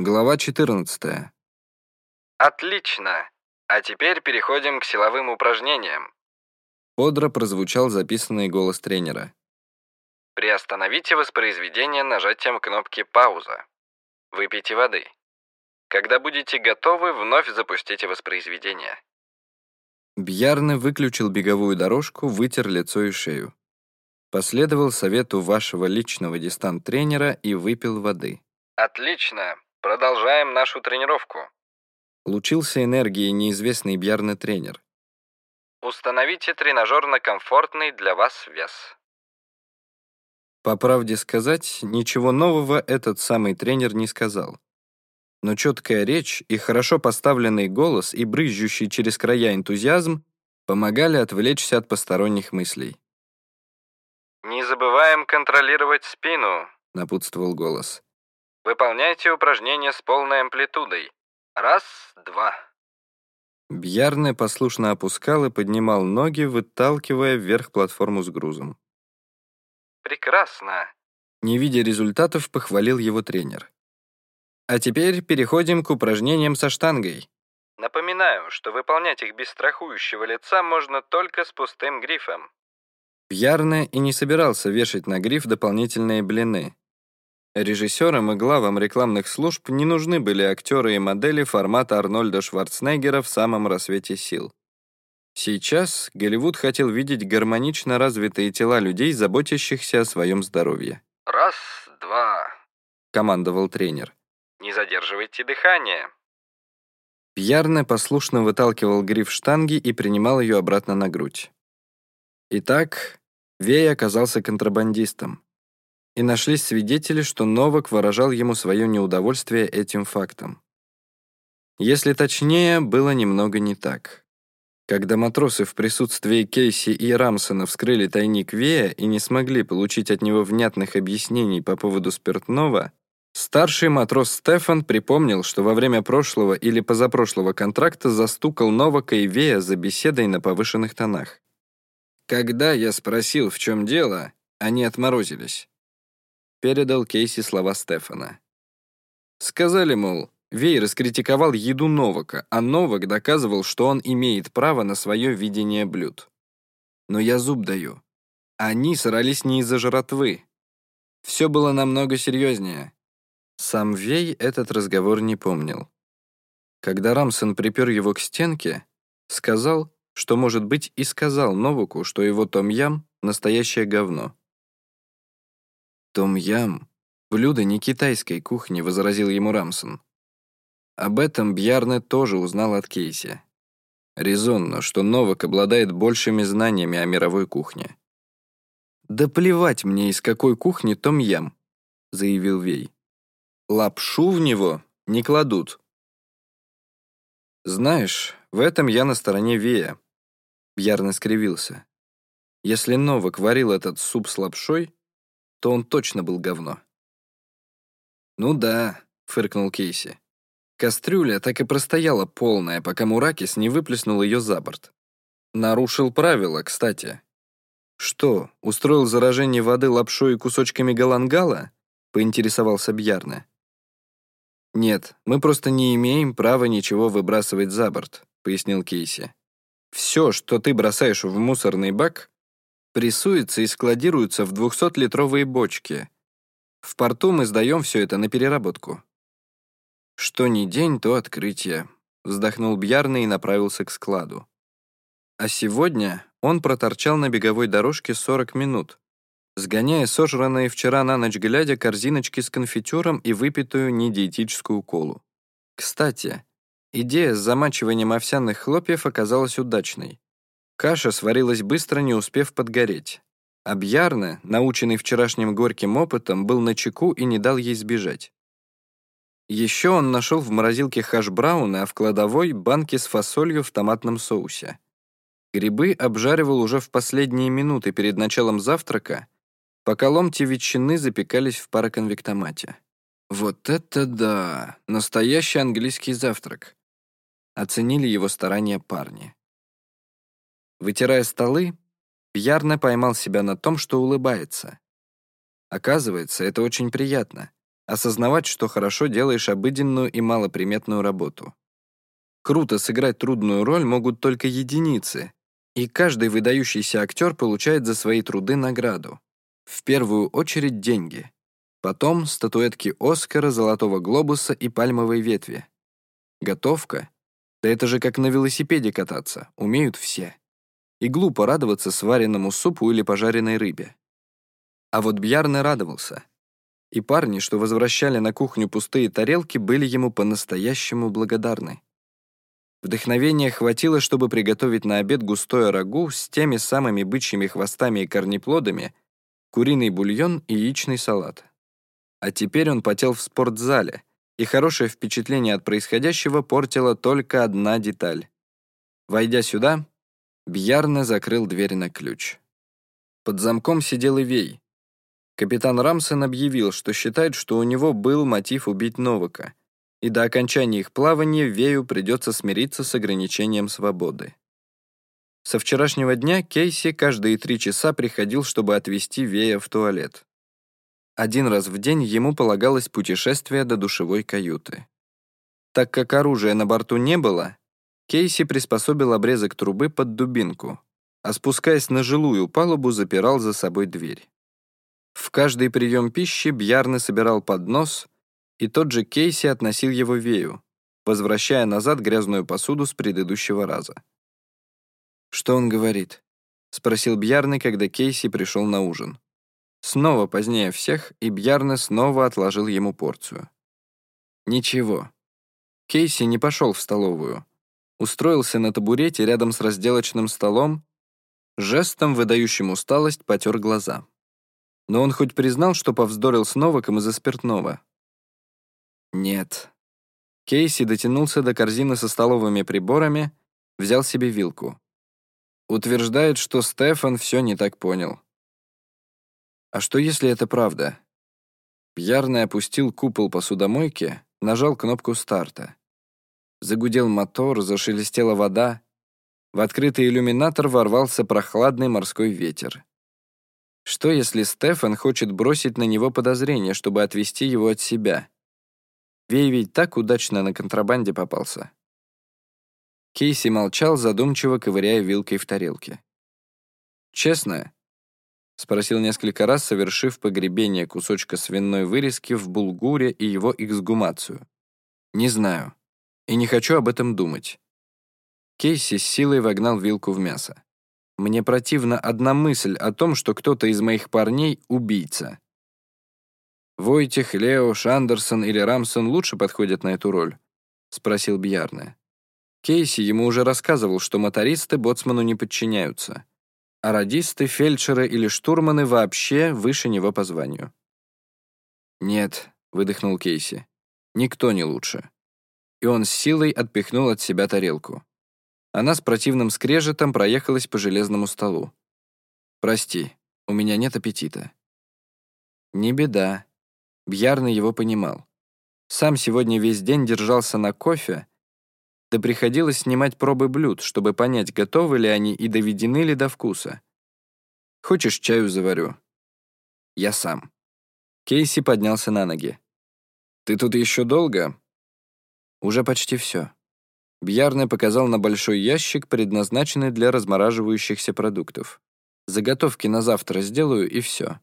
Глава 14. Отлично. А теперь переходим к силовым упражнениям. Бодро прозвучал записанный голос тренера. Приостановите воспроизведение нажатием кнопки «Пауза». Выпейте воды. Когда будете готовы, вновь запустите воспроизведение. Бьярне выключил беговую дорожку, вытер лицо и шею. Последовал совету вашего личного дистант-тренера и выпил воды. Отлично. Продолжаем нашу тренировку. Лучился энергией неизвестный Бьярне тренер. Установите тренажер на комфортный для вас вес. По правде сказать, ничего нового этот самый тренер не сказал. Но четкая речь и хорошо поставленный голос и брызжущий через края энтузиазм помогали отвлечься от посторонних мыслей. Не забываем контролировать спину, напутствовал голос. Выполняйте упражнения с полной амплитудой. Раз, два. Бьярне послушно опускал и поднимал ноги, выталкивая вверх платформу с грузом. Прекрасно. Не видя результатов, похвалил его тренер. А теперь переходим к упражнениям со штангой. Напоминаю, что выполнять их без страхующего лица можно только с пустым грифом. Бьярне и не собирался вешать на гриф дополнительные блины. Режиссерам и главам рекламных служб не нужны были актеры и модели формата Арнольда Шварценеггера в самом рассвете сил. Сейчас Голливуд хотел видеть гармонично развитые тела людей, заботящихся о своем здоровье. «Раз, два», — командовал тренер. «Не задерживайте дыхание». Пьярне послушно выталкивал гриф штанги и принимал ее обратно на грудь. Итак, Вей оказался контрабандистом и нашлись свидетели, что Новак выражал ему свое неудовольствие этим фактом. Если точнее, было немного не так. Когда матросы в присутствии Кейси и Рамсона вскрыли тайник Вея и не смогли получить от него внятных объяснений по поводу спиртного, старший матрос Стефан припомнил, что во время прошлого или позапрошлого контракта застукал Новака и Вея за беседой на повышенных тонах. Когда я спросил, в чем дело, они отморозились передал Кейси слова Стефана. Сказали, мол, Вей раскритиковал еду Новака, а Новак доказывал, что он имеет право на свое видение блюд. Но я зуб даю. Они срались не из-за жратвы. Все было намного серьезнее. Сам Вей этот разговор не помнил. Когда Рамсон припер его к стенке, сказал, что, может быть, и сказал Новаку, что его том-ям — настоящее говно. «Том-ям — блюдо не китайской кухни», — возразил ему Рамсон. Об этом Бьярне тоже узнал от Кейси. Резонно, что Новак обладает большими знаниями о мировой кухне. «Да плевать мне, из какой кухни Том-ям», — заявил Вей. «Лапшу в него не кладут». «Знаешь, в этом я на стороне Вея», — Бьярне скривился. «Если Новак варил этот суп с лапшой, то он точно был говно. «Ну да», — фыркнул Кейси. Кастрюля так и простояла полная, пока Муракис не выплеснул ее за борт. Нарушил правила, кстати. «Что, устроил заражение воды лапшой и кусочками галангала?» — поинтересовался Бьярне. «Нет, мы просто не имеем права ничего выбрасывать за борт», — пояснил Кейси. «Все, что ты бросаешь в мусорный бак, прессуется и складируется в 200-литровые бочки. В порту мы сдаем все это на переработку. Что ни день, то открытие. Вздохнул Бьярный и направился к складу. А сегодня он проторчал на беговой дорожке 40 минут, сгоняя сожранные вчера на ночь глядя корзиночки с конфитюром и выпитую недиетическую колу. Кстати, идея с замачиванием овсяных хлопьев оказалась удачной. Каша сварилась быстро, не успев подгореть. Бьярне, наученный вчерашним горьким опытом, был на чеку и не дал ей сбежать. Еще он нашел в морозилке хаш-брауны, а в кладовой — банки с фасолью в томатном соусе. Грибы обжаривал уже в последние минуты перед началом завтрака, пока ломти ветчины запекались в пароконвектомате. Вот это да! Настоящий английский завтрак. Оценили его старания парни. Вытирая столы, Пьярно поймал себя на том, что улыбается. Оказывается, это очень приятно осознавать, что хорошо делаешь обыденную и малоприметную работу. Круто сыграть трудную роль могут только единицы, и каждый выдающийся актер получает за свои труды награду. В первую очередь деньги. Потом статуэтки Оскара, Золотого глобуса и пальмовой ветви. Готовка? Да это же как на велосипеде кататься, умеют все. И глупо радоваться сваренному супу или пожаренной рыбе. А вот Бьярне радовался. И парни, что возвращали на кухню пустые тарелки, были ему по-настоящему благодарны. Вдохновения хватило, чтобы приготовить на обед густое рагу с теми самыми бычьими хвостами и корнеплодами, куриный бульон и яичный салат. А теперь он потел в спортзале, и хорошее впечатление от происходящего портила только одна деталь. Войдя сюда, Бьярне закрыл дверь на ключ. Под замком сидел Ивей. Капитан Рамсен объявил, что считает, что у него был мотив убить Новака, и до окончания их плавания Вею придется смириться с ограничением свободы. Со вчерашнего дня Кейси каждые три часа приходил, чтобы отвезти Вея в туалет. Один раз в день ему полагалось путешествие до душевой каюты. Так как оружия на борту не было, Кейси приспособил обрезок трубы под дубинку, а спускаясь на жилую палубу, запирал за собой дверь. В каждый прием пищи Бьярны собирал поднос, и тот же Кейси относил его Вею, возвращая назад грязную посуду с предыдущего раза. «Что он говорит?» — спросил Бьярны, когда Кейси пришел на ужин. Снова позднее всех, и Бьярне снова отложил ему порцию. Ничего. Кейси не пошел в столовую. Устроился на табурете рядом с разделочным столом, жестом, выдающим усталость, потер глаза. Но он хоть признал, что повздорил с Новаком из-за спиртного? Нет. Кейси дотянулся до корзины со столовыми приборами, взял себе вилку. Утверждает, что Стефан все не так понял. А что, если это правда? Пьярный опустил купол посудомойки, нажал кнопку старта. Загудел мотор, зашелестела вода. В открытый иллюминатор ворвался прохладный морской ветер. Что, если Стефан хочет бросить на него подозрение, чтобы отвести его от себя? Вей ведь так удачно на контрабанде попался. Кейси молчал, задумчиво ковыряя вилкой в тарелке. Честно, Спросил несколько раз, совершив погребение кусочка свиной вырезки в булгуре и его эксгумацию. «Не знаю. И не хочу об этом думать». Кейси с силой вогнал вилку в мясо. «Мне противна одна мысль о том, что кто-то из моих парней — убийца. Войтих, Лео, Шандерсон или Рамсон лучше подходят на эту роль?» — спросил Бьярне. Кейси ему уже рассказывал, что мотористы боцману не подчиняются а радисты, фельдшеры или штурманы вообще выше него по званию. «Нет», — выдохнул Кейси, — «никто не лучше». И он с силой отпихнул от себя тарелку. Она с противным скрежетом проехалась по железному столу. «Прости, у меня нет аппетита». «Не беда». Бьярный его понимал. Сам сегодня весь день держался на кофе, да приходилось снимать пробы блюд, чтобы понять, готовы ли они и доведены ли до вкуса. «Хочешь, чаю заварю?» «Я сам». Кейси поднялся на ноги. «Ты тут еще долго?» «Уже почти все». Бьярне показал на большой ящик, предназначенный для размораживающихся продуктов. «Заготовки на завтра сделаю, и все.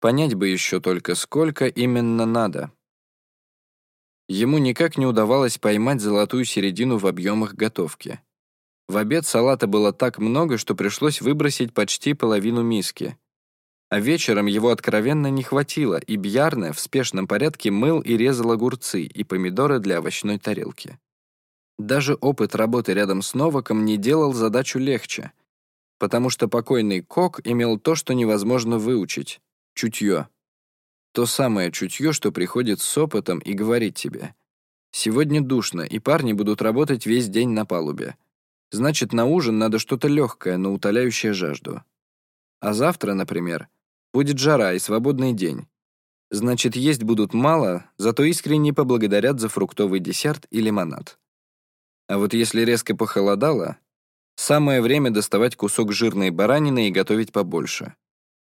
Понять бы еще только, сколько именно надо». Ему никак не удавалось поймать золотую середину в объемах готовки. В обед салата было так много, что пришлось выбросить почти половину миски. А вечером его откровенно не хватило, и Бьярне в спешном порядке мыл и резал огурцы и помидоры для овощной тарелки. Даже опыт работы рядом с Новаком не делал задачу легче, потому что покойный Кок имел то, что невозможно выучить — чутье. То самое чутье, что приходит с опытом и говорит тебе. Сегодня душно, и парни будут работать весь день на палубе. Значит, на ужин надо что-то легкое, но утоляющее жажду. А завтра, например, будет жара и свободный день. Значит, есть будут мало, зато искренне поблагодарят за фруктовый десерт и лимонад. А вот если резко похолодало, самое время доставать кусок жирной баранины и готовить побольше.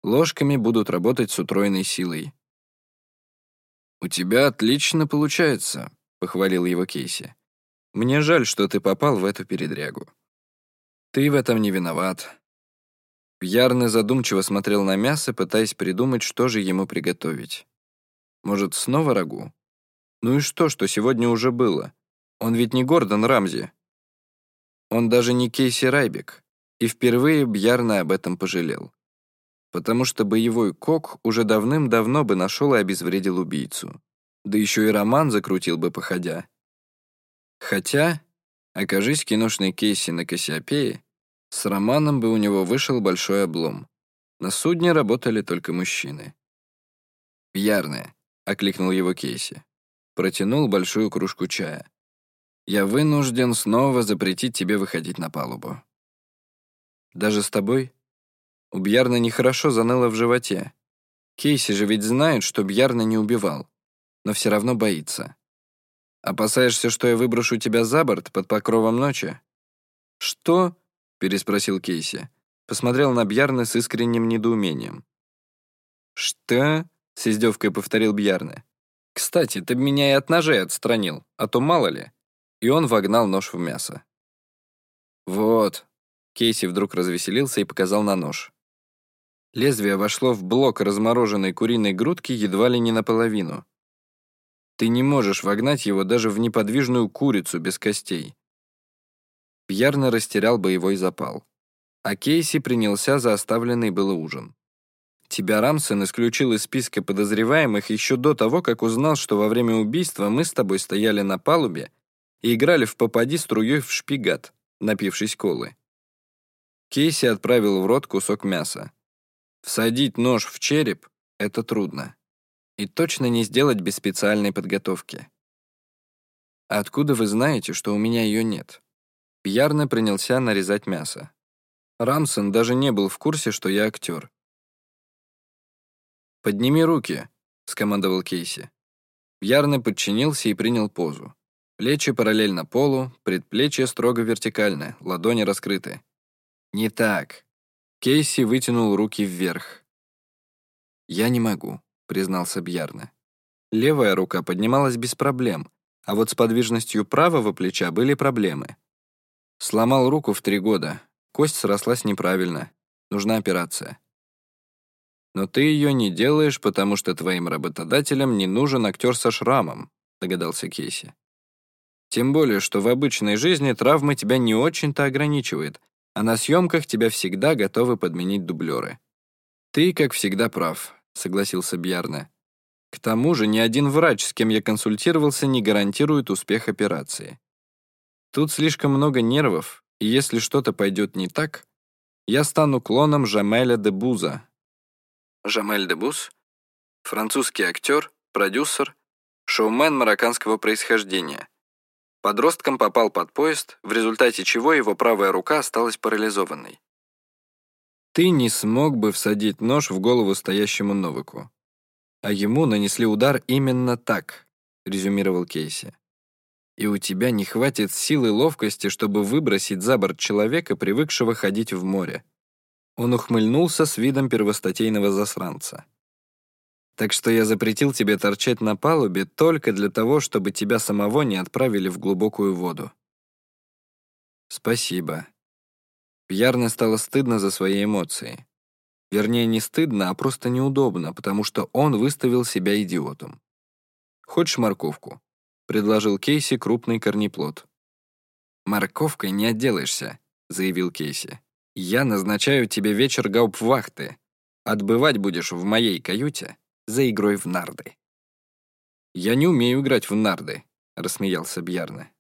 Ложками будут работать с утроенной силой. «У тебя отлично получается», — похвалил его Кейси. «Мне жаль, что ты попал в эту передрягу. Ты в этом не виноват». Пьярный задумчиво смотрел на мясо, пытаясь придумать, что же ему приготовить. Может, снова рагу? Ну и что, что сегодня уже было? Он ведь не Гордон Рамзи. Он даже не Кейси Райбек. И впервые Бьярна об этом пожалел. Потому что боевой кок уже давным-давно бы нашел и обезвредил убийцу. Да еще и роман закрутил бы походя. Хотя, окажись киношный Кейси на Кассиопее, с романом бы у него вышел большой облом. На судне работали только мужчины. «Пьярная», — окликнул его Кейси. Протянул большую кружку чая. «Я вынужден снова запретить тебе выходить на палубу». «Даже с тобой?» У Бьярна нехорошо заныло в животе. Кейси же ведь знает, что Бьярна не убивал, но все равно боится. «Опасаешься, что я выброшу тебя за борт под покровом ночи?» «Что?» — переспросил Кейси. Посмотрел на Бьярна с искренним недоумением. «Что?» — с издевкой повторил Бьярна. «Кстати, ты меня и от ножей отстранил, а то мало ли». И он вогнал нож в мясо. «Вот». Кейси вдруг развеселился и показал на нож. Лезвие вошло в блок размороженной куриной грудки едва ли не наполовину. Ты не можешь вогнать его даже в неподвижную курицу без костей. Пьярно растерял боевой запал. А Кейси принялся за оставленный было ужин. Тебя Рамсон исключил из списка подозреваемых еще до того, как узнал, что во время убийства мы с тобой стояли на палубе и играли в попади струей в шпигат, напившись колы. Кейси отправил в рот кусок мяса. Всадить нож в череп — это трудно. И точно не сделать без специальной подготовки. откуда вы знаете, что у меня ее нет? Пьярно принялся нарезать мясо. Рамсон даже не был в курсе, что я актер. «Подними руки», — скомандовал Кейси. Пьярно подчинился и принял позу. Плечи параллельно полу, предплечья строго вертикально, ладони раскрыты. «Не так. Кейси вытянул руки вверх. «Я не могу», — признался Бьярна. Левая рука поднималась без проблем, а вот с подвижностью правого плеча были проблемы. Сломал руку в три года, кость срослась неправильно, нужна операция. «Но ты ее не делаешь, потому что твоим работодателям не нужен актер со шрамом», догадался Кейси. «Тем более, что в обычной жизни травмы тебя не очень-то ограничивает, а на съемках тебя всегда готовы подменить дублеры. Ты, как всегда, прав, согласился Бьярне. К тому же ни один врач, с кем я консультировался, не гарантирует успех операции. Тут слишком много нервов, и если что-то пойдет не так, я стану клоном Жамеля де Буза. Жамель де Буз — французский актер, продюсер, шоумен марокканского происхождения, Подростком попал под поезд, в результате чего его правая рука осталась парализованной. Ты не смог бы всадить нож в голову стоящему Новику. А ему нанесли удар именно так, резюмировал Кейси. И у тебя не хватит силы и ловкости, чтобы выбросить за борт человека, привыкшего ходить в море. Он ухмыльнулся с видом первостатейного засранца. Так что я запретил тебе торчать на палубе только для того, чтобы тебя самого не отправили в глубокую воду. Спасибо. Пьярне стало стыдно за свои эмоции. Вернее, не стыдно, а просто неудобно, потому что он выставил себя идиотом. «Хочешь морковку?» — предложил Кейси крупный корнеплод. «Морковкой не отделаешься», — заявил Кейси. «Я назначаю тебе вечер гауптвахты. Отбывать будешь в моей каюте за игрой в нарды. «Я не умею играть в нарды», — рассмеялся Бьярне.